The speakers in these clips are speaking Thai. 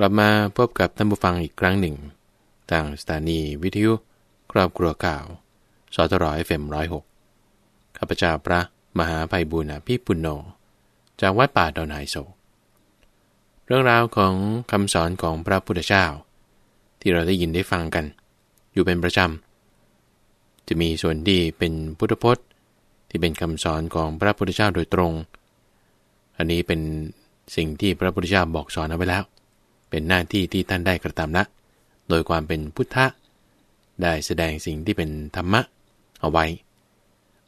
กลับมาพบกับท่านผู้ฟังอีกครั้งหนึ่ง ทางสถานีวิทยุ ครอบครัวก่าวสตรอยเฟมร้อยหกข้าพเจ้าพระมหาภัยบุญอภิปุณโญจากวัดป่าดอนไฮโซเรื่องราวของคำสอนของพระพุทธเจ้า ที่เราได้ยินได้ฟังกัน อยู่เป็นประจำ จะมีส่วนที่เป็นพุทธพจน์ ที่เป็นคำสอนของพระพุทธเจ้าโดยตรง อันนี้เป็นสิ่งที่พระพุทธเจ้าบอกสอนเอาไว้แล้ว เป็นหน้าที่ที่ท่านได้กระทำละ โดยความเป็นพุทธะ ได้แสดงสิ่งที่เป็นธรรมะ เอาไว้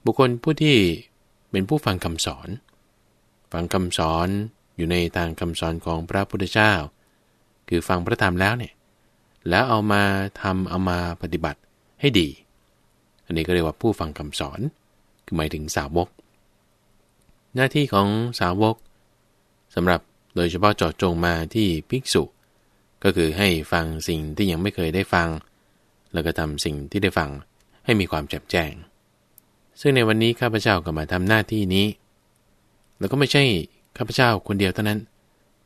บุคคลผู้ที่เป็นผู้ฟังคำสอน ฟังคำสอนอยู่ในทางคำสอนของพระพุทธเจ้า คือฟังพระธรรมแล้วเนี่ย แล้วเอามาทำเอามาปฏิบัติให้ดี อันนี้ก็เรียกว่าผู้ฟังคำสอน คือหมายถึงสาวก หน้าที่ของสาวกสำหรับ ดยเฉพาะเจาะจงมาที่ภิกษุ ก็คือให้ฟังสิ่งที่ยังไม่เคยได้ฟัง แล้วก็ทำสิ่งที่ได้ฟังให้มีความแจ่มแจ้ง ซึ่งในวันนี้ข้าพเจ้าก็มาทำหน้าที่นี้ แล้วก็ไม่ใช่ข้าพเจ้าคนเดียวเท่านั้น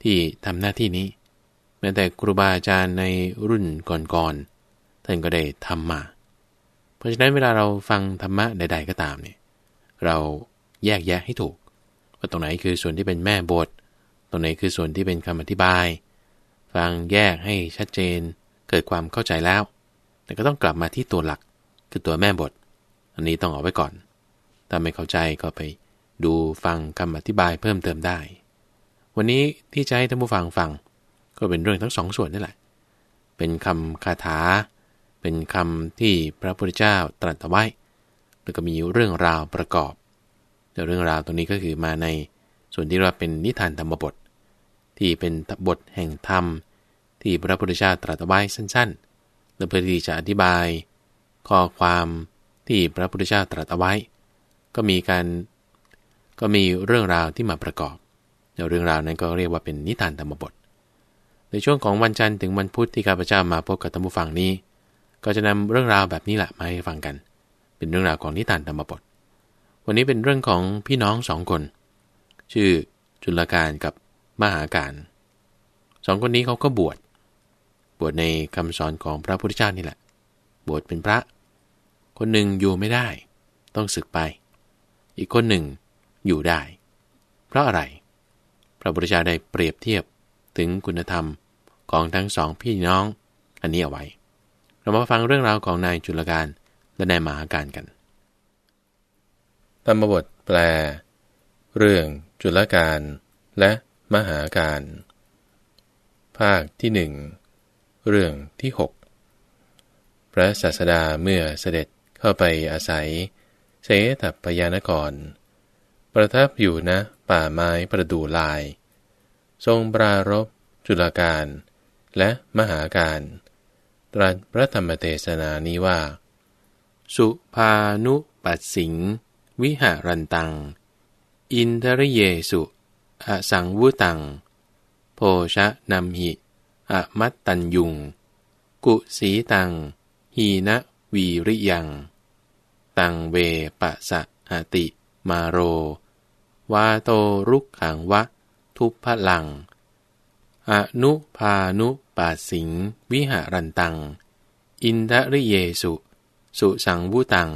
ที่ทำหน้าที่นี้แม้แต่ครูบาอาจารย์ในรุ่นก่อนๆท่านก็ได้ทำมา เพราะฉะนั้นเวลาเราฟังธรรมะใด ๆ ก็ตามเนี่ยเราแยกแยะให้ถูกว่าตรงไหนคือส่วนที่เป็นแม่บท รงไหนคือส่วนที่เป็นคำอธิบาย ฟังแยกให้ชัดเจน เกิดความเข้าใจแล้ว แต่ก็ต้องกลับมาที่ตัวหลัก คือตัวแม่บท อันนี้ต้องเอาไว้ก่อน ถ้าไม่เข้าใจก็ไปดูฟังคำอธิบายเพิ่มเติมได้ วันนี้ที่จะให้ท่านผู้ฟังฟัง ก็เป็นเรื่องทั้งสองส่วนนี่แหละ เป็นคำคาถา เป็นคำที่พระพุทธเจ้าตรัสไว้ แล้วก็มีเรื่องราวประกอบแต่เรื่องราวตรงนี้ก็คือมาในส่วนที่เราเป็นนิทานธรรมบท ที่เป็นบทแห่งธรรม ที่พระพุทธเจ้าตรัสไว้สั้นๆและเพื่อที่จะอธิบาย ข้อความที่พระพุทธเจ้าตรัสเอาไว้ ก็มีการก็มีเรื่องราวที่มาประกอบเรื่องราวนั้นก็เรียกว่าเป็นนิทานธรรมบท ในช่วงของวันจันทร์ถึงวันพุธที่ข้าพเจ้ามาพบกับท่านผู้ฟังนี้ ก็จะนำเรื่องราวแบบนี้แหละมาให้ฟังกัน เป็นเรื่องราวของนิทานธรรมบท วันนี้เป็นเรื่องของพี่น้องสองคน ชื่อจุลการกับ มหาการสองคนนี้เขาก็บวช บวชในคำสอนของพระพุทธเจ้านี่แหละ บวชเป็นพระ คนหนึ่งอยู่ไม่ได้ ต้องศึกไป อีกคนหนึ่งอยู่ได้ เพราะอะไร พระพุทธเจ้าได้เปรียบเทียบถึงคุณธรรมของทั้งสองพี่น้อง อันนี้เอาไว้ เรามาฟังเรื่องราวของนายจุลการและนายมหาการกัน ธรรมบทแปล เรื่องจุลการและ มหาการ ภาคที่หนึ่งเรื่องที่หกพระศาสดาเมื่อเสด็จเข้าไปอาศัย เสตัพยานกรประทับอยู่นะป่าไม้ประดู่ลาย ทรงปรารบจุลการและมหาการ ตรัสพระธรรมเทศนานี้ว่า สุภานุปัสสิง วิหารันตัง อินทริเยสุ อสังวุตังโพชะนัมหิอมัตตัญยุง กุสีตัง หีนะวีริยัง ตังเวปะสะอติมาโร วาโตรุกขังวะ ทุพพลัง อนุพานุปาสิง วิหารันตัง อินทริเยสุ สุสังวุตัง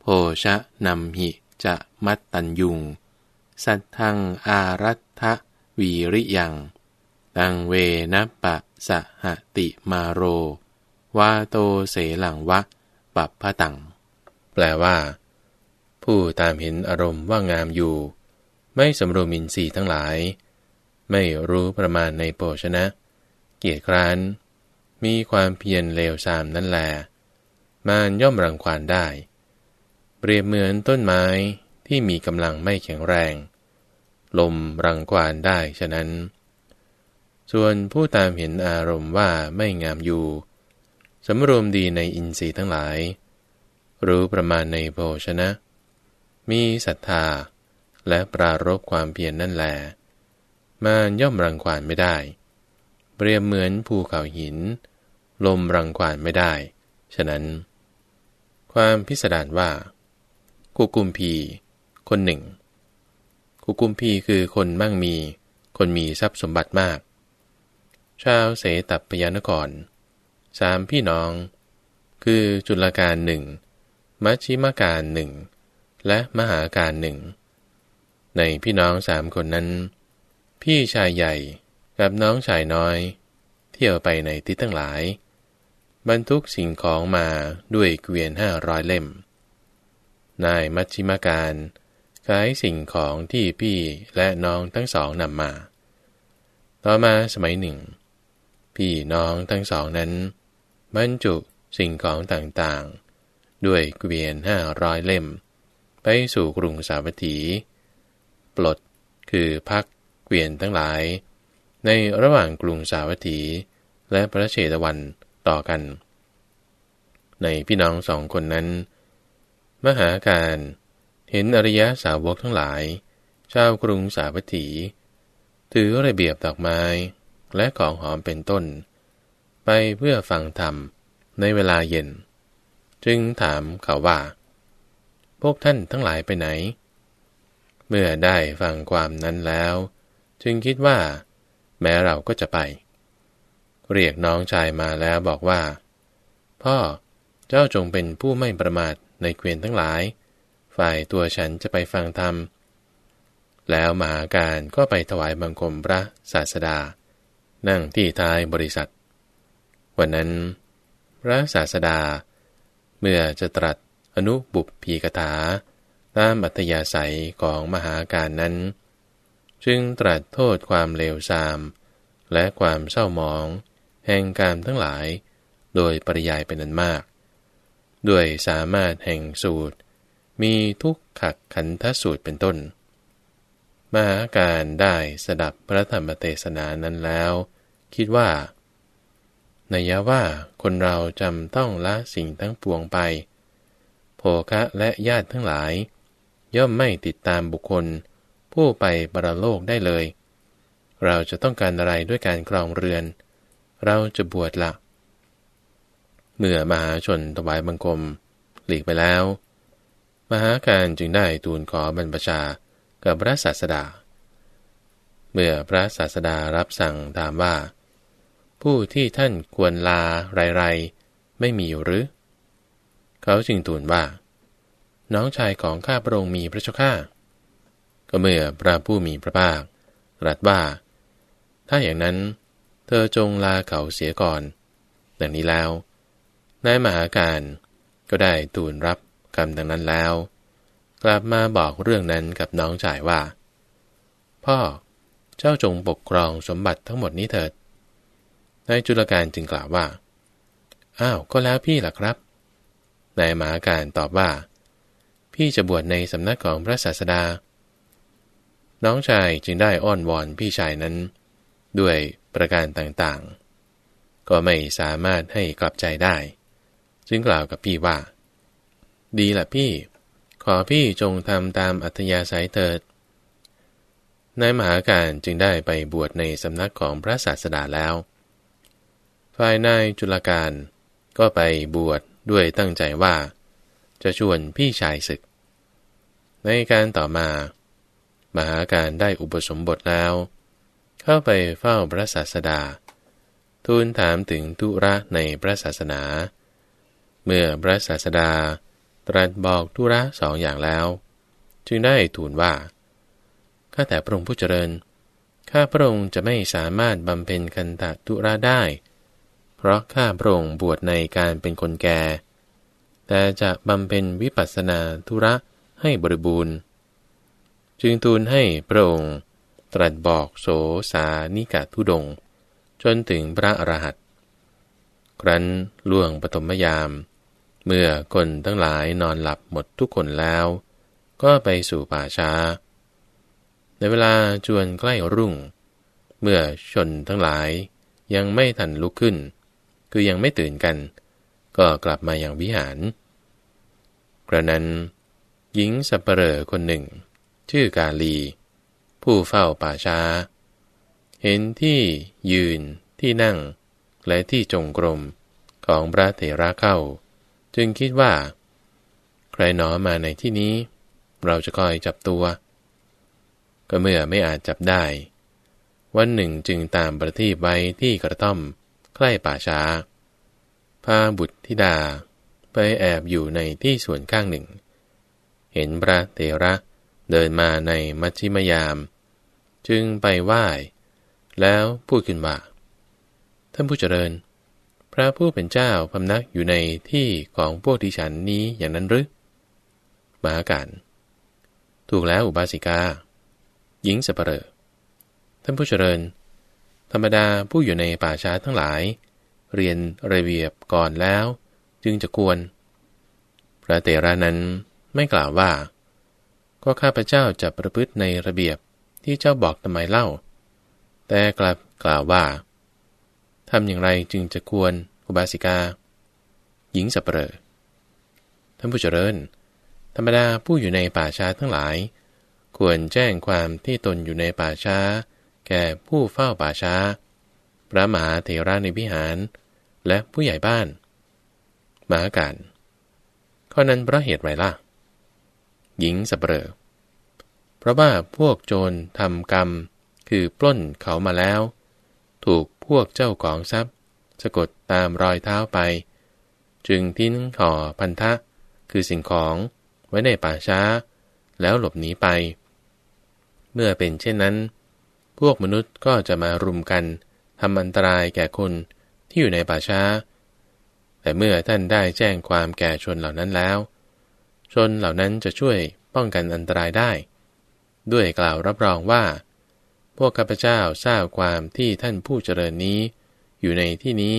โพชะนัมหิจะมัตตัญยุง สัทธังอารัตทะวีริยังตังเวนะปะสะหติมาโร วาโตเสหลังวะปับพะตัง แปลว่า ผู้ตามเห็นอารมณ์ว่างามอยู่ ไม่สำรวมอินทรีย์ทั้งหลาย ไม่รู้ประมาณในโภชนะ เกียรติคร้าน มีความเพียรเลวทรามนั่นแล มานย่อมรังควานได้ เปรียบเหมือนต้นไม้ที่มีกำลังไม่แข็งแรง ลมรังควานได้ฉะนั้น ส่วนผู้ตามเห็นอารมณ์ว่าไม่งามอยู่สำรวมดีในอินทรีย์ทั้งหลาย รู้ประมาณในโภชนะ มีศรัทธา และปรารบความเพียรนนั่นแหลมันย่อมรังควานไม่ได้ เปรียบเหมือนภูเขาหิน ลมรังควานไม่ได้ ฉะนั้น ความพิสดารว่ากุกุมพี คนหนึ่ง กุกุมพีคือคนมั่งมี คนมีทรัพย์สมบัติมาก ชาวเสตัปยานครสามพี่น้อง คือจุลการหนึ่งมัชชิมาการหนึ่งและมหาการหนึ่ง ในพี่น้องสามคนนั้น พี่ชายใหญ่กับน้องชายน้อย เที่ยวไปในทิศทั้งหลาย บรรทุกสิ่งของมาด้วยเกวียนห้าร้อยเล่ม นายมัชชิมาการ ขายสิ่งของที่พี่และน้องทั้งสองนำมา ต่อมาสมัยหนึ่ง พี่น้องทั้งสองนั้น บรรจุสิ่งของต่างๆ ด้วยเกวียนห้าร้อยเล่ม ไปสู่กรุงสาวัตถี ปลดคือพักเกวียนทั้งหลาย ในระหว่างกรุงสาวัตถี และพระเชตวันต่อกัน ในพี่น้องสองคนนั้น มหาการ เห็นอริยะสาวกทั้งหลาย ชาวกรุงสาวัตถี ถือระเบียบดอกไม้และของหอมเป็นต้น ไปเพื่อฟังธรรมในเวลาเย็น จึงถามเขาว่า พวกท่านทั้งหลายไปไหน เมื่อได้ฟังความนั้นแล้ว จึงคิดว่า แม้เราก็จะไป เรียกน้องชายมาแล้วบอกว่า พ่อเจ้าจงเป็นผู้ไม่ประมาทในเกวียนทั้งหลาย ฝ่ายตัวฉันจะไปฟังธรรม แล้วมหาการก็ไปถวายบังคมพระศาสดา นั่งที่ท้ายบริษัท วันนั้น พระศาสดา เมื่อจะตรัสอนุบุพพีกถาตามอัตยาศัยของมหาการนั้น จึงตรัสโทษความเลวทราม และความเศร้าหมอง แห่งการทั้งหลาย โดยปริยายเป็นอันมาก ด้วยสามารถแห่งสูตร มีทุกขักขันทสูตรเป็นต้น มหาการได้สดับพระธรรมเทศนานั้นแล้ว คิดว่าในยะว่าคนเราจำต้องละสิ่งทั้งปวงไป โภคะและญาติทั้งหลาย ย่อมไม่ติดตามบุคคล ผู้ไปบรโลกได้เลย เราจะต้องการอะไรด้วยการกรองเรือน เราจะบวชละ เมื่อมหาชนถวายบังคม หลีกไปแล้ว มหาการจึงได้ทูลขอบรรพชากับพระศาสดา เมื่อพระศาสดารับสั่งถามว่า ผู้ที่ท่านควรลาไรๆไม่มีหรือ เขาจึงทูลว่า น้องชายของข้าพระองค์มีพระเจ้าข้าก็เมื่อพระผู้มีพระภาครัสว่า ถ้าอย่างนั้น เธอจงลาเขาเสียก่อน ดังนี้แล้วนายมหาการก็ได้ทูลรับ กรรมดังนั้นแล้ว กลับมาบอกเรื่องนั้นกับน้องชายว่า พ่อเจ้าจงปกครองสมบัติทั้งหมดนี้เถิดนายจุลการจึงกล่าวว่า อ้าว ก็แล้วพี่ล่ะครับ นายมหาการตอบว่า พี่จะบวชในสำนักของพระศาสดา น้องชายจึงได้อ้อนวอนพี่ชายนั้น ด้วยประการต่างๆ ก็ไม่สามารถให้กลับใจได้ จึงกล่าวกับพี่ว่า ดีละพี่ ขอพี่จงทำตามอัธยาศัยเถิด นายมหาการจึงได้ไปบวชในสำนักของพระศาสดาแล้ว ฝ่ายนายจุลการก็ไปบวชดด้วยตั้งใจว่า จะชวนพี่ชายศึก ในการต่อมา มหาการได้อุปสมบทแล้ว เข้าไปเฝ้าพระศาสดา ทูลถามถึงธุระในพระศาสนา เมื่อพระศาสดา ตรัสบอกธุระสองอย่างแล้ว จึงได้ทูลว่า ข้าแต่พระองค์ผู้เจริญ ข้าพระองค์จะไม่สามารถบำเพ็ญคันตะธุระได้ เพราะข้าพระองค์บวชในการเป็นคนแก่ แต่จะบำเพ็ญวิปัสสนาธุระให้บริบูรณ์ จึงทูลให้พระองค์ตรัสบอกโสสานิกาทุดง จนถึงพระอรหันต์ครั้นล่วงปฐมยาม เมื่อคนทั้งหลายนอนหลับหมดทุกคนแล้ว ก็ไปสู่ป่าช้า ในเวลาจวนใกล้รุ่ง เมื่อชนทั้งหลายยังไม่ทันลุกขึ้น คือยังไม่ตื่นกัน ก็กลับมาอย่างวิหาร กระนั้น หญิงสัปเหร่อคนหนึ่ง ชื่อกาลี ผู้เฝ้าป่าช้า เห็นที่ยืนที่นั่ง และที่จงกรมของพระเถระเข้า จึงคิดว่า ใครหนอมาในที่นี้ เราจะคอยจับตัว ก็เมื่อไม่อาจจับได้ วันหนึ่งจึงตามประทีปไว้ที่กระท่อมใกล้ป่าช้า พาบุตรธิดา ไปแอบอยู่ในที่ส่วนข้างหนึ่ง เห็นพระเตระเดินมาในมัชชิมยาม จึงไปไหว้ แล้วพูดขึ้นว่าท่านผู้เจริญ พระผู้เป็นเจ้าพำนักอยู่ในที่ของพวกดิฉันนี้อย่างนั้นหรือมหาการถูกแล้วอุบาสิกา หญิงสเปรอท่านผู้เจริญ ธรรมดาผู้อยู่ในป่าช้าทั้งหลาย เรียนระเบียบก่อนแล้ว จึงจะควร พระเตระนั้นไม่กล่าวว่า ก็ข้าพเจ้าจะประพฤติในระเบียบที่เจ้าบอกทำไมเล่า แต่กลับกล่าวว่า ทำอย่างไรจึงจะควรอุบาสิกา หญิงสัปเหร่อท่านผู้เจริญ ธรรมดาผู้อยู่ในป่าช้าทั้งหลาย ควรแจ้งความที่ตนอยู่ในป่าช้า แก่ผู้เฝ้าป่าช้า พระมหาเถระในวิหาร และผู้ใหญ่บ้านมหาการข้อนั้นเพราะเหตุไรล่ะ หญิงสัปเหร่อเพราะว่าพวกโจรทำกรรม คือปล้นเขามาแล้ว ถูก พวกเจ้าของทรัพย์ สะกดตามรอยเท้าไป จึงทิ้งห่อพันธะ คือสิ่งของไว้ในป่าช้า แล้วหลบหนีไป เมื่อเป็นเช่นนั้น พวกมนุษย์ก็จะมารุมกันทำอันตรายแก่คนที่อยู่ในป่าช้า แต่เมื่อท่านได้แจ้งความแก่ชนเหล่านั้นแล้ว ชนเหล่านั้นจะช่วยป้องกันอันตรายได้ ด้วยกล่าวรับรองว่า วกข้าพเจ้าทราบความที่ท่านผู้เจริญนี้ อยู่ในที่นี้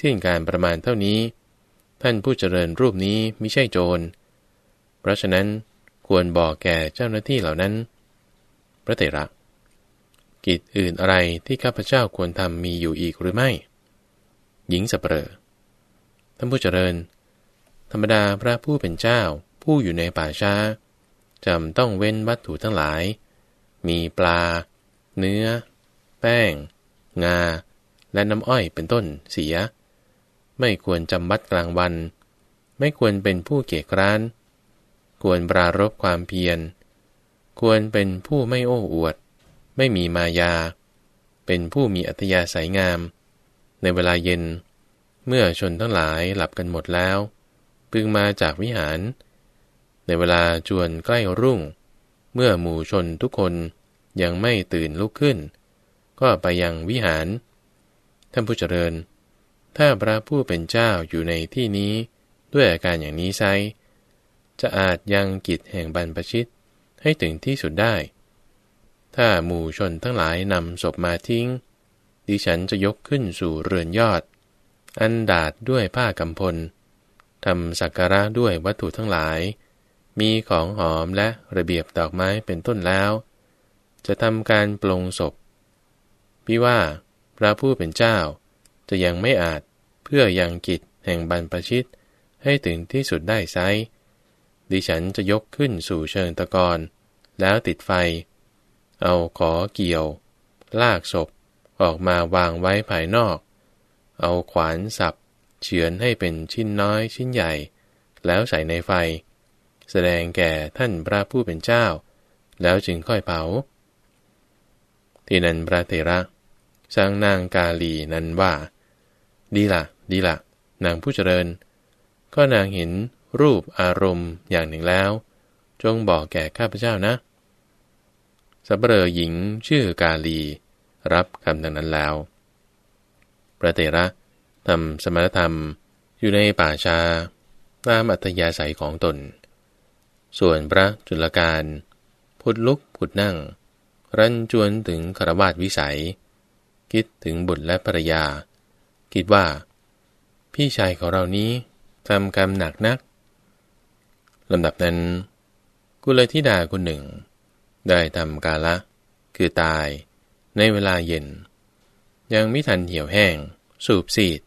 สิ้นการประมาณเท่านี้ ท่านผู้เจริญรูปนี้ไม่ใช่โจร เพราะฉะนั้นควรบอกแก่เจ้าหน้าที่เหล่านั้น พระเถระ กิจอื่นอะไรที่ข้าพเจ้าควรทำมีอยู่อีกหรือไม่ หญิงสเปรอท่านผู้เจริญ ธรรมดาพระผู้เป็นเจ้าผู้อยู่ในป่าช้าจำต้องเว้นวัตถุทั้งหลาย มีปลา เนื้อ แป้ง งา และน้ำอ้อยเป็นต้นเสีย ไม่ควรจำวัดกลางวัน ไม่ควรเป็นผู้เกียจคร้าน ควรปรารบความเพียร ควรเป็นผู้ไม่โอ้อวด ไม่มีมายา เป็นผู้มีอัตยาสายงาม ในเวลาเย็น เมื่อชนทั้งหลายหลับกันหมดแล้ว พึงมาจากวิหาร ในเวลาจวนใกล้รุ่ง เมื่อหมู่ชนทุกคน ยังไม่ตื่นลุกขึ้น ก็ไปยังวิหาร ท่านผู้เจริญ ถ้าพระผู้เป็นเจ้าอยู่ในที่นี้ด้วยอาการอย่างนี้ไซจะอาจยังกิจแห่งบรรพชิตให้ถึงที่สุดได้ ถ้าหมู่ชนทั้งหลายนำศพมาทิ้ง ดิฉันจะยกขึ้นสู่เรือนยอด อันดาดด้วยผ้ากำพลทำสักการะด้วยวัตถุทั้งหลาย มีของหอมและระเบียบดอกไม้เป็นต้นแล้ว จะทำการปลงศพพี่ว่า พระผู้เป็นเจ้า จะยังไม่อาจเพื่อยังกิจแห่งบรรพชิตให้ถึงที่สุดได้ไซดิฉันจะยกขึ้นสู่เชิงตะกอนแล้วติดไฟ เอาขอเกี่ยว ลากศพออกมาวางไว้ภายนอก เอาขวานสับเฉือนให้เป็นชิ้นน้อยชิ้นใหญ่ แล้วใส่ในไฟ แสดงแก่ท่านพระผู้เป็นเจ้า แล้วจึงค่อยเผา ที่นั้นพระเทระสร้างนางกาลีนั้นว่า ดีละดีละนางผู้เจริญ ก็นางเห็นรูปอารมณ์อย่างหนึ่งแล้ว จงบอกแก่ข้าพเจ้านะสัปเรอหญิงชื่อกาลี รับคำดังนั้นแล้ว พระเตระทำสมณธรรมอยู่ในป่าชาตามอัธยาศัยของตน ส่วนพระจุลการ พุดลุกพุดนั่ง รันจวนถึงคารวาสวิสัย คิดถึงบุตรและภรรยา คิดว่า พี่ชายของเรานี้ทำกรรมหนักนักลำดับนั้น กุลธิดาคนหนึ่ง ได้ทำกาละ คือตาย ในเวลาเย็น ยังไม่ทันเหี่ยวแห้ง สูบซีด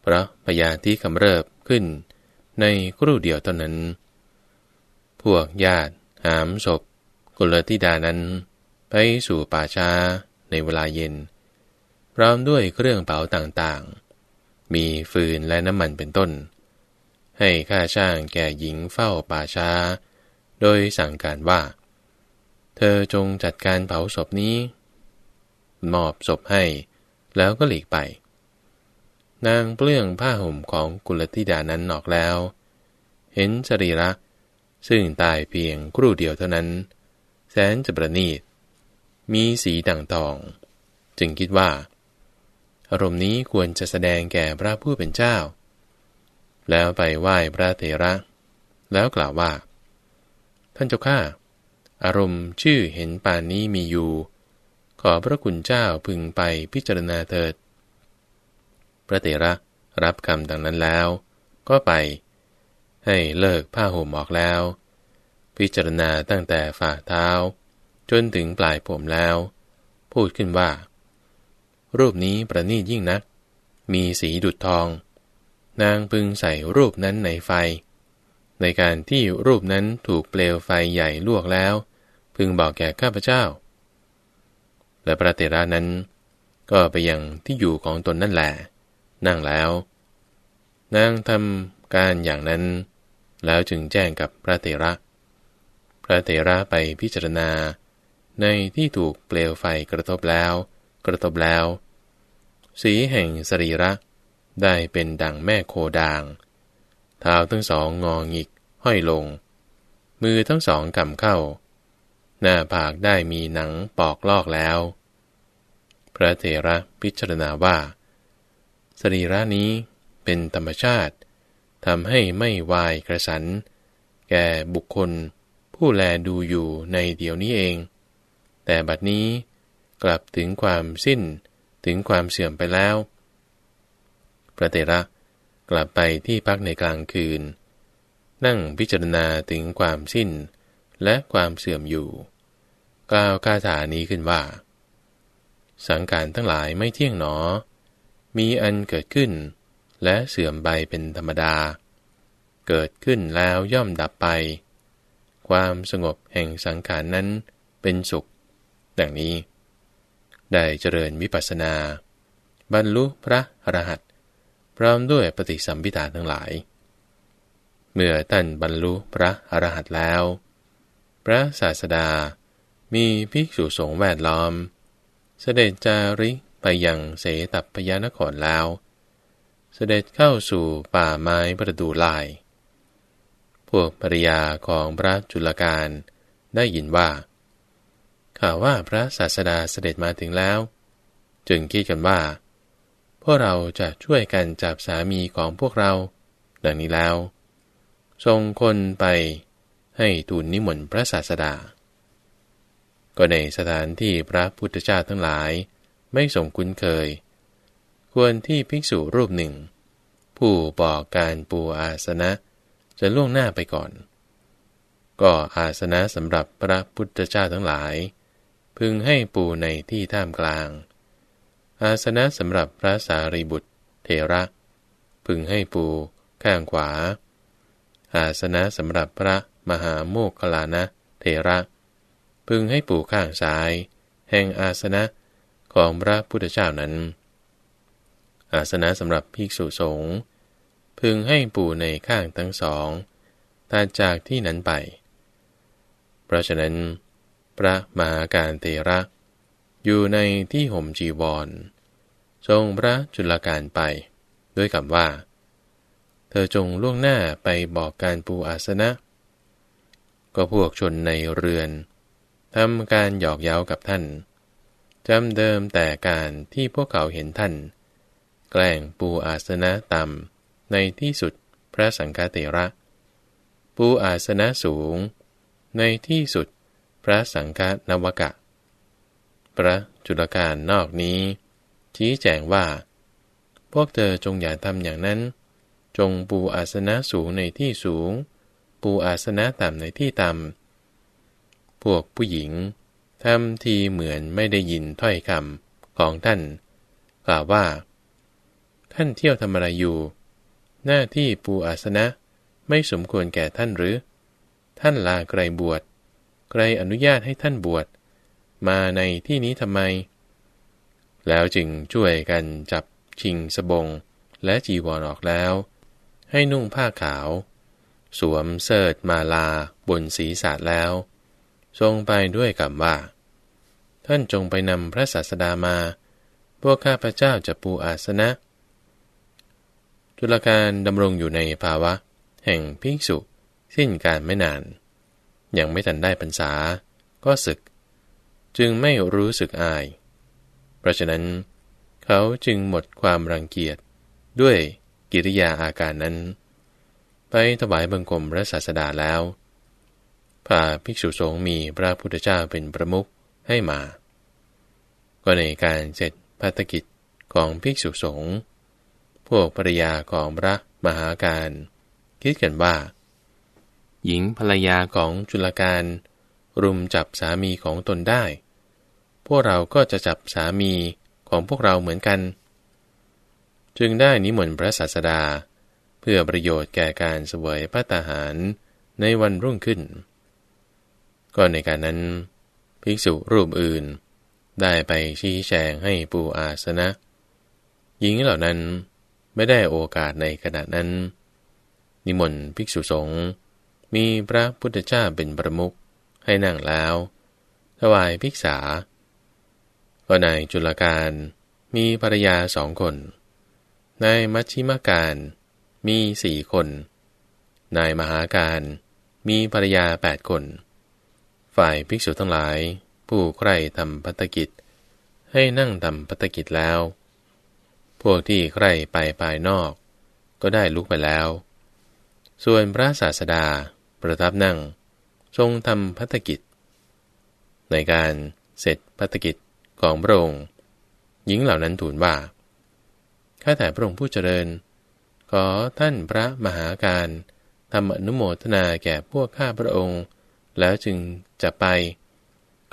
เพราะพยาธิกำเริบขึ้นในครู่เดียวเท่านั้น พวกญาติหามศพกุลธิดานั้น ไปสู่ป่าช้าในเวลาเย็น พร้อมด้วยเครื่องเผาต่างๆ มีฟืนและน้ำมันเป็นต้น ให้ข้าช่างแก่หญิงเฝ้าป่าช้า โดยสั่งการว่า เธอจงจัดการเผาศพนี้ มอบศพให้แล้วก็หลีกไป นางเปลื้องผ้าห่มของกุลธิดานั้นออกแล้ว เห็นสรีระซึ่งตายเพียงครู่เดียวเท่านั้น แสนจะประณีต มีสีด่างทอง จึงคิดว่า อารมณ์นี้ควรจะแสดงแก่พระผู้เป็นเจ้า แล้วไปไหว้พระเถระ แล้วกล่าวว่า ท่านเจ้าข้าอารมณ์ชื่อเห็นปานนี้มีอยู่ ขอพระคุณเจ้าพึงไปพิจารณาเถิด พระเถระรับคำดังนั้นแล้ว ก็ไป ให้เลิกผ้าห่มออกแล้ว พิจารณาตั้งแต่ฝ่าเท้า จนถึงปลายผมแล้ว พูดขึ้นว่า รูปนี้ประณีตยิ่งนัก มีสีดุดทอง นางพึงใส่รูปนั้นในไฟ ในการที่รูปนั้นถูกเปลวไฟใหญ่ลวกแล้ว พึงบอกแก่ข้าพเจ้า และพระเตระนั้น ก็ไปยังที่อยู่ของตนนั่นแหละนั่งแล้ว นางทำการอย่างนั้น แล้วจึงแจ้งกับพระเตระ พระเตระไปพิจารณา ในที่ถูกเปลวไฟกระทบแล้ว กระทบแล้ว สีแห่งสรีระ ได้เป็นดังแม่โคดางเท้าทั้งสองงอหงิกห้อยลง มือทั้งสองกำเข้า หน้าผากได้มีหนังปอกลอกแล้ว พระเถระพิจารณาว่า สรีระนี้เป็นธรรมชาติทำให้ไม่วายกระสัน แก่บุคคลผู้แลดูอยู่ในเดี๋ยวนี้เอง แต่บัดนี้กลับถึงความสิ้นถึงความเสื่อมไปแล้ว พระเถระกลับไปที่พักในกลางคืน นั่งพิจารณาถึงความสิ้นและความเสื่อมอยู่ กล่าวคาถานี้ขึ้นว่า สังการทั้งหลายไม่เที่ยงหนอ มีอันเกิดขึ้น และเสื่อมไปเป็นธรรมดา เกิดขึ้นแล้วย่อมดับไป ความสงบแห่งสังขารนั้นเป็นสุข ดังนี้ ได้เจริญวิปัสสนา บรรลุพระอรหันต์พร้อมด้วยปฏิสัมพิธาทั้งหลาย เมื่อท่านบรรลุพระอรหันต์แล้ว พระศาสดามีภิกษุสงฆ์แวดล้อม เสด็จจาริกไปยังเสตัปพยานครแล้ว เสด็จเข้าสู่ป่าไม้ประดูลาย พวกภริยาของพระจุลการได้ยินว่า ข่าวว่าพระศาสดาเสด็จมาถึงแล้ว จึงคิดกันว่า พวกเราจะช่วยกันจับสามีของพวกเรา ดังนี้แล้วส่งคนไปให้ทูลนิมนต์พระศาสดา ก็ในสถานที่พระพุทธเจ้าทั้งหลายไม่สมคุ้นเคย ควรที่ภิกษุรูปหนึ่ง ผู้บอกการปูอาสนะจะล่วงหน้าไปก่อน ก็อาสนะสำหรับพระพุทธเจ้าทั้งหลาย พึงให้ปูในที่ท่ามกลาง อาสนะสำหรับพระสารีบุตร เทระ พึงให้ปูข้างขวา อาสนะสำหรับพระมหาโมกขลานะ เทระ พึงให้ปู่ข้างซ้าย แห่งอาสนะของพระพุทธเจ้านั้น อาสนะสำหรับภิกษุสงฆ์พึงให้ปู่ในข้างทั้งสองตาจากที่นั้นไป เพราะฉะนั้น ระมหาการเตระ อยู่ในที่ห่มจีวร ทรงพระจุลการไป ด้วยคำว่า เธอจงล่วงหน้าไปบอกการปูอาสนะ ก็พวกชนในเรือนทำการหยอกเย้ากับท่านจำเดิมแต่การที่พวกเขาเห็นท่าน แกล้งปูอาสนะต่ำในที่สุดพระสังฆเตระ ปูอาสนะสูง ในที่สุด พระสังฆนวกะ พระจุลการนอกนี้ ชี้แจงว่า พวกเธอจงอย่าทำอย่างนั้น จงปูอาสนะสูงในที่สูง ปูอาสนะต่ำในที่ต่ำพวกผู้หญิงทำทีเหมือนไม่ได้ยินถ้อยคำของท่าน กล่าวว่า ท่านเที่ยวทำอะไรอยู่ หน้าที่ปูอาสนะไม่สมควรแก่ท่านหรือ ท่านลาไกรบวช ใครอนุญาตให้ท่านบวช มาในที่นี้ทำไม แล้วจึงช่วยกันจับชิงสบงและจีวรออกแล้ว ให้นุ่งผ้าขาว สวมเสิร์ตมาลาบนศีรษะแล้ว ทรงไปด้วยคำว่า ท่านจงไปนำพระศาสดามา พวกข้าพเจ้าจะปูอาสนะ จุลการดำรงอยู่ในภาวะ แห่งภิกษุ สิ้นการไม่นาน ยังไม่ทันได้พรรษา ก็ศึก จึงไม่รู้สึกอาย เพราะฉะนั้น เขาจึงหมดความรังเกียจด้วยกิริยาอาการนั้น ไปถวายบังคมพระศาสดาแล้วพาภิกษุสงฆ์มีพระพุทธเจ้าเป็นประมุขให้มา ก็ในการเสร็จพัฒกิจของภิกษุสงฆ์พวกภรยาของพระมหาการ คิดกันว่า หญิงภรรยาของจุลการ รุมจับสามีของตนได้ พวกเราก็จะจับสามีของพวกเราเหมือนกัน จึงได้นิมนต์พระศาสดา เพื่อประโยชน์แก่การเสวยพระตาหารในวันรุ่งขึ้น ก็ในการนั้น ภิกษุรูปอื่น ได้ไปชี้แจงให้ปูอาสนะ หญิงเหล่านั้นไม่ได้โอกาสในขณะนั้น นิมนต์ภิกษุสงฆ์ มีพระพุทธเจ้าเป็นประมุขให้นั่งแล้ว ถวายภิกษา ก็นายจุลการมีภรรยาสองคน นายมัชชิมาการมีสี่คน นายมหาการมีภรรยาแปดคน ฝ่ายภิกษุทั้งหลาย ผู้ใคร่ทำพัตกิจ ให้นั่งทำพัตกิจแล้ว พวกที่ใคร่ไปภายนอก ก็ได้ลุกไปแล้ว ส่วนพระศาสดา ประทับนั่ง ทรงทำพัตกิจ ในการเสร็จพัตกิจของพระองค์หญิงเหล่านั้นทูลว่าข้าแต่พระองค์ผู้เจริญ ขอท่านพระมหาการทำอนุโมทนาแก่พวกข้าพระองค์ แล้วจึงจะไป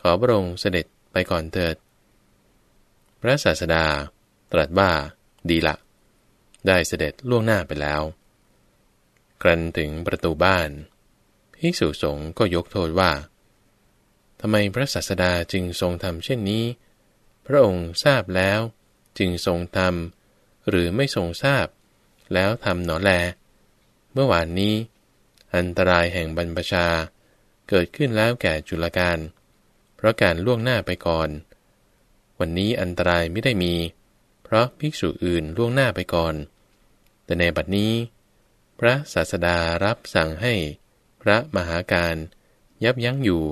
ขอพระองค์เสด็จไปก่อนเถิด พระศาสดาตรัสว่าดีละ ได้เสด็จล่วงหน้าไปแล้ว ครันถึงประตูบ้าน ภิกษุสงฆ์ก็ยกโทษว่าทำไมพระศาสดาจึงทรงทำเช่นนี้ พระองค์ทราบแล้วจึงทรงทำหรือไม่ทรงทราบ แล้วทำหนอแล เมื่อวานนี้ อันตรายแห่งบรรพชา เกิดขึ้นแล้วแก่จุลการ เพราะการล่วงหน้าไปก่อน วันนี้อันตรายไม่ได้มี เพราะภิกษุอื่นล่วงหน้าไปก่อน แต่ในบัดนี้ พระศาสดารับสั่งให้ พระมหาการยับยั้งอยู่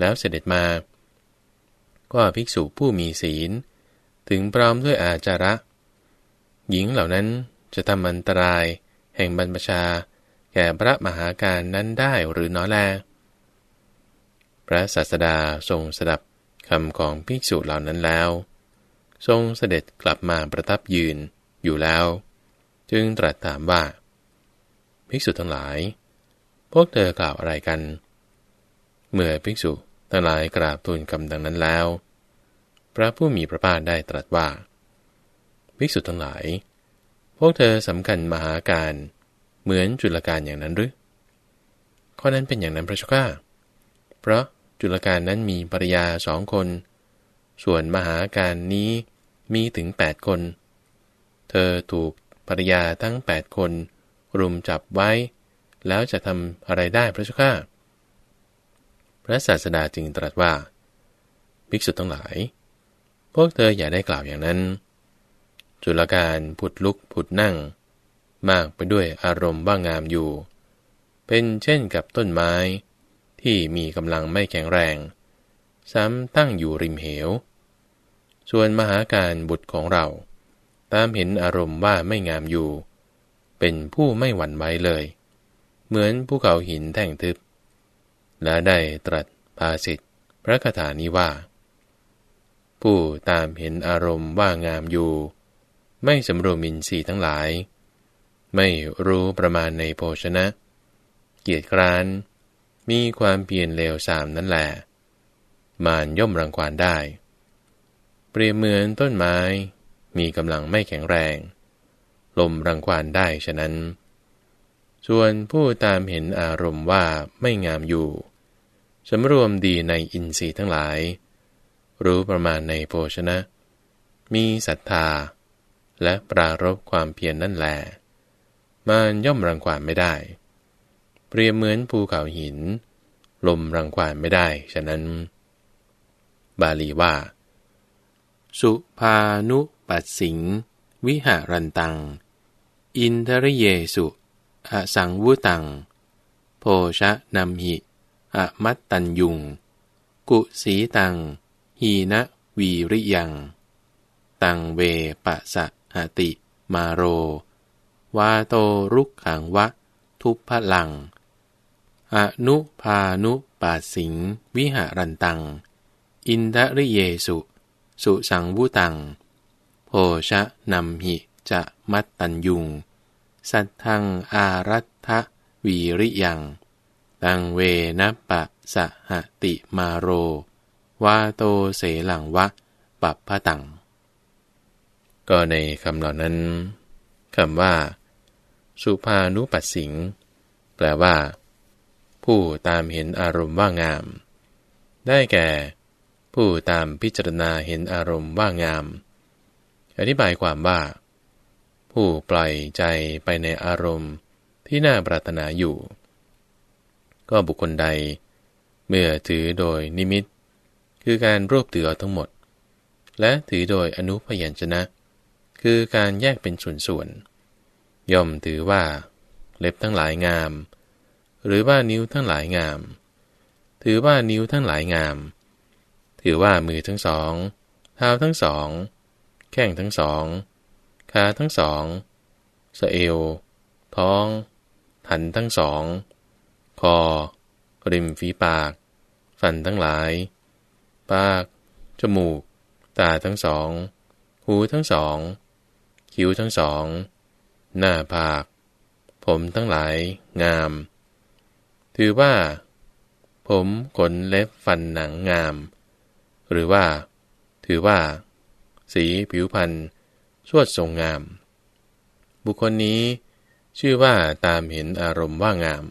แล้วเสด็จมา ก็ภิกษุผู้มีศีล ถึงพร้อมด้วยอาจาระ หญิงเหล่านั้นจะทำอันตราย แห่งบรรพชา แก่พระมหาการนั้นได้หรือน้อแล พระศาสดาทรงสดับคำของภิกษุเหล่านั้นแล้ว ทรงเสด็จกลับมาประทับยืนอยู่แล้ว จึงตรัสถามว่า ภิกษุทั้งหลาย วกเธอกล่าวอะไรกัน เมื่อภิกษุทั้งหลายกราบทูลคำดังนั้นแล้ว พระผู้มีพระภาคได้ตรัสว่า ภิกษุทั้งหลาย พวกเธอสำคัญมหาการเหมือนจุลการอย่างนั้นหรือ ข้อนั้นเป็นอย่างนั้นพระเจ้าข้า เพราะจุลการนั้นมีภรรยาสองคน ส่วนมหาการนี้มีถึงแปดคน เธอถูกภรรยาทั้งแปดคน รุมจับไว้ แล้วจะทำอะไรได้พระเจ้าข้าพระศาสดาจึงตรัสว่า ภิกษุทั้งหลาย พวกเธออย่าได้กล่าวอย่างนั้น จุลการผุดลุกผุดนั่ง มากไปด้วยอารมณ์ว่างามอยู่ เป็นเช่นกับต้นไม้ ที่มีกำลังไม่แข็งแรง ซ้ำตั้งอยู่ริมเหว ส่วนมหาการบุตรของเรา ตามเห็นอารมณ์ว่าไม่งามอยู่ เป็นผู้ไม่หวั่นไหวเลย เหมือนภูเขาหินแท่งทึบ และได้ตรัสภาสิทธิพระคาถานี้ว่า ผู้ตามเห็นอารมณ์ว่างามอยู่ ไม่สำรวมมินสีทั้งหลาย ไม่รู้ประมาณในโภชนะ เกียรติกรานมีความเพียรเลวสามนั่นแหละมานย่อมรังควานได้ เปรียบเหมือนต้นไม้ มีกำลังไม่แข็งแรง ลมรังควานได้ฉะนั้น ส่วนผู้ตามเห็นอารมณ์ว่าไม่งามอยู่สมรวมดีในอินทรีย์ทั้งหลาย รู้ประมาณในโภชนะ มีศรัทธา และปรารบความเพียรนนั่นแหละมันย่อมรังควานไม่ได้ เปรียบเหมือนภูเขาหิน ลมรังควานไม่ได้ ฉะนั้น บาลีว่า สุภานุปัสสิง วิหารันตัง อินทริเยสุ อสังวุตังโพชะนัมหิอมัตตัญยุง กุสีตัง หีนะวีริยัง ตังเวปะสะหติมาโร วาโตรุกขังวะ ทุพพลัง อนุพานุปัสสิง วิหารันตัง อินทริเยสุ สุสังวุตังโพชะนัมหิจะมัตตัญยุง สัทธังอารัตถวีริยังตังเวนะปะสหติมาโร วาโตเสหลังวะปัปพะตัง ก็ในคำเหล่านั้นคำว่า สุภานุปัสสิง แปลว่า ผู้ตามเห็นอารมณ์ว่างาม ได้แก่ ผู้ตามพิจารณาเห็นอารมณ์ว่างาม อธิบายความว่า ผู้ปล่อยใจไปในอารมณ์ที่น่าปรารถนาอยู่ ก็บุคคลใด เมื่อถือโดยนิมิต คือการรวบถือทั้งหมด และถือโดยอนุพยัญชนะ คือการแยกเป็นส่วนๆย่อมถือว่า เล็บทั้งหลายงาม หรือว่านิ้วทั้งหลายงาม ถือว่านิ้วทั้งหลายงาม ถือว่ามือทั้งสอง เท้าทั้งสอง แข้งทั้งสอง ขาทั้งสองสะเอว ท้อง หันทั้งสอง คอ ริมฝีปาก ฟันทั้งหลาย ปาก จมูก ตาทั้งสอง หูทั้งสอง คิ้วทั้งสอง หน้าผาก ผมทั้งหลาย งาม ถือว่า ผมขนเล็บฟันหนังงาม หรือว่า ถือว่า สีผิวพรรณ สวดทรงงาม บุคคลนี้ ชื่อว่าตามเห็นอารมณ์ว่างาม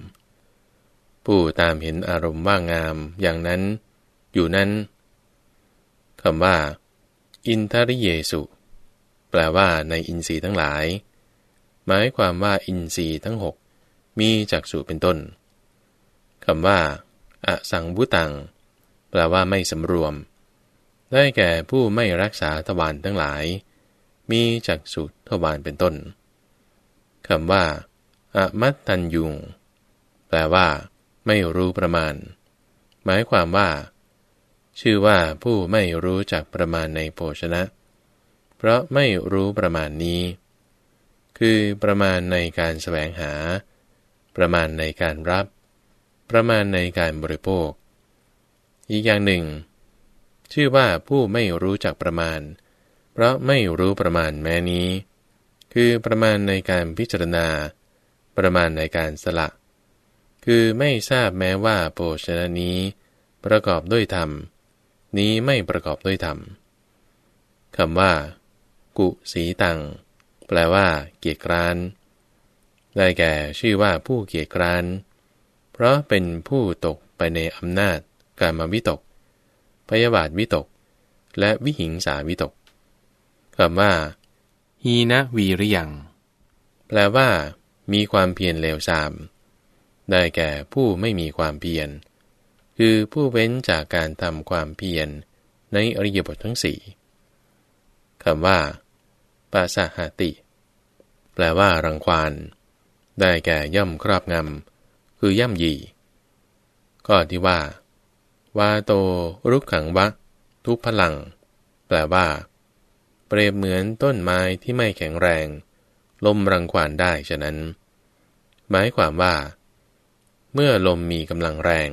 ผู้ตามเห็นอารมณ์ว่างามอย่างนั้น อยู่นั้นคำว่า อินทริเยสุ แปลว่าในอินทรีย์ทั้งหลาย หมายความว่าอินทรีย์ทั้งหกมีจักษุเป็นต้นคำว่าอสังบุตัง แปลว่าไม่สำรวม ได้แก่ผู้ไม่รักษาทวารทั้งหลาย มีจักษุทวารเป็นต้นคำว่าอมัตตัญยุง แปลว่า ไม่รู้ประมาณ หมายความว่า ชื่อว่าผู้ไม่รู้จักประมาณในโภชนะ เพราะไม่รู้ประมาณนี้ คือประมาณในการแสวงหา ประมาณในการรับ ประมาณในการบริโภค อีกอย่างหนึ่ง ชื่อว่าผู้ไม่รู้จักประมาณ เพราะไม่รู้ประมาณแม้นี้ คือประมาณในการพิจารณา ประมาณในการสละ คือไม่ทราบแม้ว่าโภชนะนี้ ประกอบด้วยธรรม นี้ไม่ประกอบด้วยธรรมคำว่า กุสีตัง แปลว่า เกียรกราน ได้แก่ชื่อว่าผู้เกียรกราน เพราะเป็นผู้ตกไปในอำนาจการมาวิตก พยาบาทวิตก และวิหิงสาวิตก คำว่าฮีนะวีริยัง แปลว่า มีความเพียรเลวทราม ได้แก่ผู้ไม่มีความเพียร คือผู้เว้นจากการทำความเพียรในอริยบททั้งสี่คำว่าปาสหติ แปลว่ารังควาน ได้แก่ย่ำครอบงำ คือย่ำยีก็ที่ว่า วาโตรุกขังวะ ทุกพลัง แปลว่า เปรียบเหมือนต้นไม้ที่ไม่แข็งแรง ลมรังควานได้ฉะนั้น หมายความว่า เมื่อลมมีกำลังแรง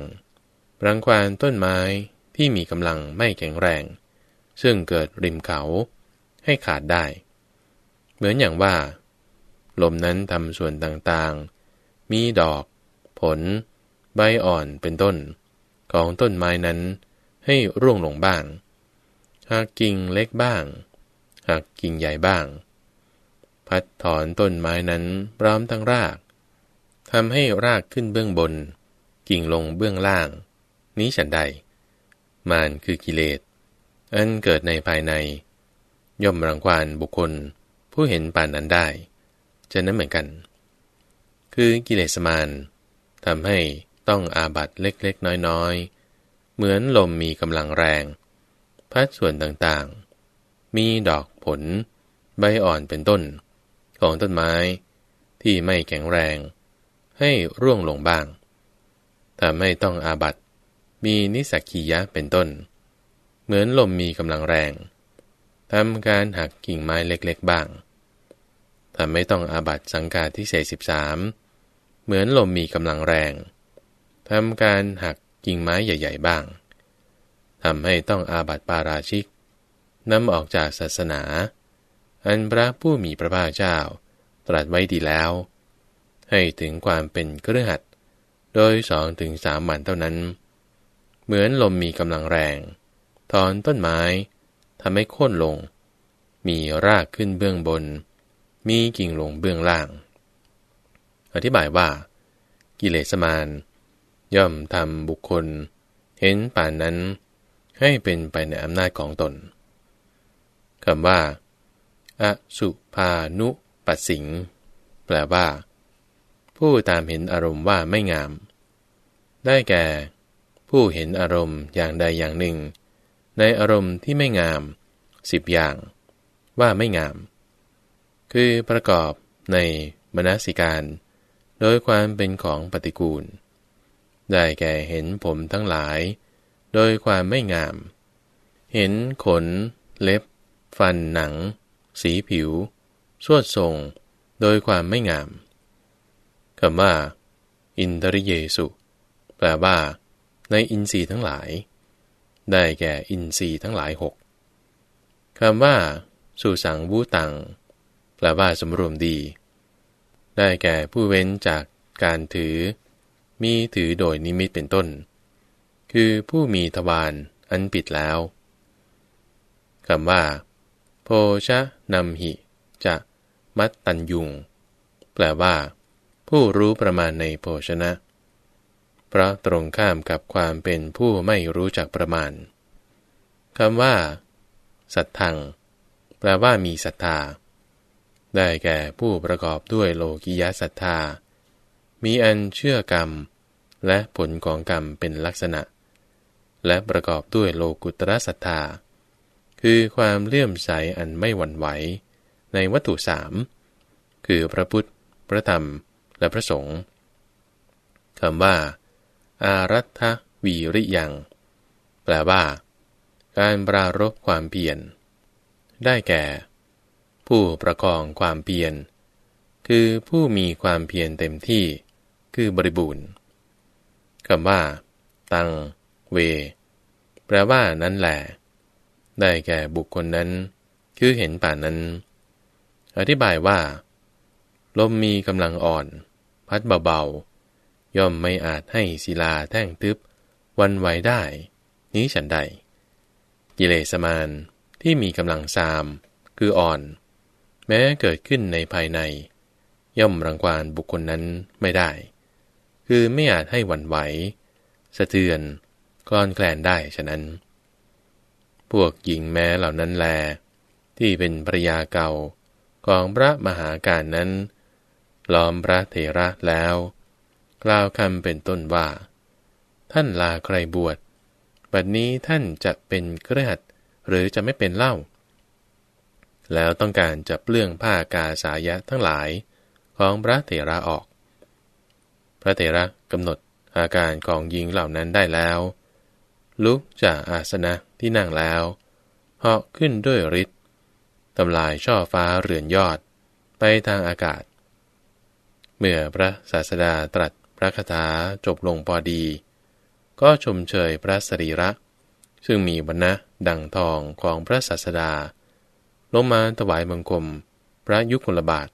รังควานต้นไม้ที่มีกำลังไม่แข็งแรง ซึ่งเกิดริมเขาให้ขาดได้ เหมือนอย่างว่า ลมนั้นทำส่วนต่างๆ มีดอก ผล ใบอ่อนเป็นต้น ของต้นไม้นั้นให้ร่วงลงบ้าง หากกิ่งเล็กบ้าง หักกิ่งใหญ่บ้าง พัดถอนต้นไม้นั้นพร้อมทั้งรากทำให้รากขึ้นเบื้องบน กิ่งลงเบื้องล่าง นี้ฉันใด มานคือกิเลส อันเกิดในภายใน ย่อมรังควานบุคคลผู้เห็นป่านนั้นได้จะนั้นเหมือนกัน คือกิเลสมานทำให้ต้องอาบัตเล็กๆ น้อยๆ เหมือนลมมีกำลังแรง พัดส่วนต่างๆ มีดอก ผล ใบอ่อนเป็นต้น ของต้นไม้ ที่ไม่แข็งแรง ให้ร่วงลงบ้างทำให้ต้องอาบัตมีนิสักคียะเป็นต้น เหมือนลมมีกำลังแรงทำการหักกิ่งไม้เล็กๆบ้างทำให้ต้องอาบัตสังกาที่เศษสิบสามเหมือนลมมีกำลังแรงทำการหักกิ่งไม้ใหญ่ ๆ บ้างทำให้ต้องอาบัตปาราชิก นำออกจากศาสนา อันพระผู้มีพระภาคเจ้า ตรัสไว้ดีแล้ว ให้ถึงความเป็นเครือขัดโดยสองถึงสามวันเท่านั้น เหมือนลมมีกำลังแรง ถอนต้นไม้ทำให้โค่นลง มีรากขึ้นเบื้องบน มีกิ่งลงเบื้องล่าง อธิบายว่า กิเลสมาน ย่อมทำบุคคล เห็นป่านนั้น ให้เป็นไปในอำนาจของตน คำว่า อสุภานุปัสสิง แปลว่า ผู้ตามเห็นอารมณ์ว่าไม่งาม ได้แก่ ผู้เห็นอารมณ์อย่างใดอย่างหนึ่ง ในอารมณ์ที่ไม่งามสิบอย่าง ว่าไม่งาม คือประกอบในมนสิการ โดยความเป็นของปฏิกูล ได้แก่เห็นผมทั้งหลาย โดยความไม่งาม เห็นขน เล็บ ฟันหนัง สีผิว สวดทรง โดยความไม่งามคำว่า อินทริเยสุ แปลว่า ในอินทรีย์ทั้งหลาย ได้แก่อินทรีย์ทั้งหลายหกคำว่าสุสังวูตัง แปลว่าสมรวมดี ได้แก่ผู้เว้นจากการถือ มีถือโดยนิมิตเป็นต้น คือผู้มีทวารอันปิดแล้วคำว่า โพชะนำหิ จะมัตตัญยุง แปลว่า ผู้รู้ประมาณในโภชนะ เพราะตรงข้ามกับความเป็นผู้ไม่รู้จักประมาณคำว่า สัตทัง แปลว่ามีศรัทธา ได้แก่ผู้ประกอบด้วยโลกิยะศรัทธา มีอันเชื่อกรรม และผลของกรรมเป็นลักษณะ และประกอบด้วยโลกุตระศรัทธา คือความเลื่อมใสอันไม่หวั่นไหว ในวัตถุสามคือพระพุทธ พระธรรม และพระสงฆ์คำว่า อารัฐวีริยัง แปลว่า การปรารบความเพียร ได้แก่ ผู้ประคองความเพียร คือผู้มีความเพียรเต็มที่ คือบริบูรณ์คำว่า ตัง เว แปลว่านั้นแหละ ได้แก่บุคคลนั้น คือเห็นป่านนั้น อธิบายว่า ลมมีกำลังอ่อน พัดเบาๆ ย่อมไม่อาจให้ศิลาแท่งทึบ วันไหวได้ นี้ฉันใด กิเลสมานที่มีกำลังซาม คืออ่อน แม้เกิดขึ้นในภายใน ย่อมรังควานบุคคลนั้นไม่ได้ คือไม่อาจให้วันไหว สะเทือนคลอนแคลนได้ฉะนั้น พวกหญิงแม้เหล่านั้นแล ที่เป็นภรยาเก่าของพระมหาการนั้น ล้อมพระเถระแล้ว กล่าวคำเป็นต้นว่า ท่านลาใครบวช บัดนี้ท่านจะเป็นเครือขัดหรือจะไม่เป็นเล่า แล้วต้องการจะเปลื้องผ้ากาสายะทั้งหลายของพระเถระออก พระเถระกำหนดอาการของหญิงเหล่านั้นได้แล้ว ลุกจากอาสนะที่นั่งแล้วเหาะขึ้นด้วยฤทธิ์ทำลายช่อฟ้าเรือนยอดไปทางอากาศ เมื่อพระศาสดาตรัสพระคาถาจบลงพอดี ก็ชมเชยพระสรีระ ซึ่งมีบรรณะดังทองของพระศาสดาลงมาถวายบังคมพระยุคลบาท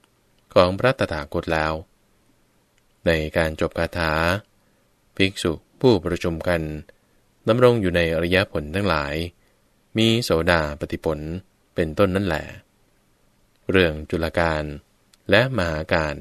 ของพระตถาคตแล้ว ในการจบคาถา ภิกษุผู้ประชุมกัน ดำรงอยู่ในอริยผลทั้งหลาย มีโสดาปฏิผลเป็นต้นนั่นแหละ เรื่องจุลการและมหาการ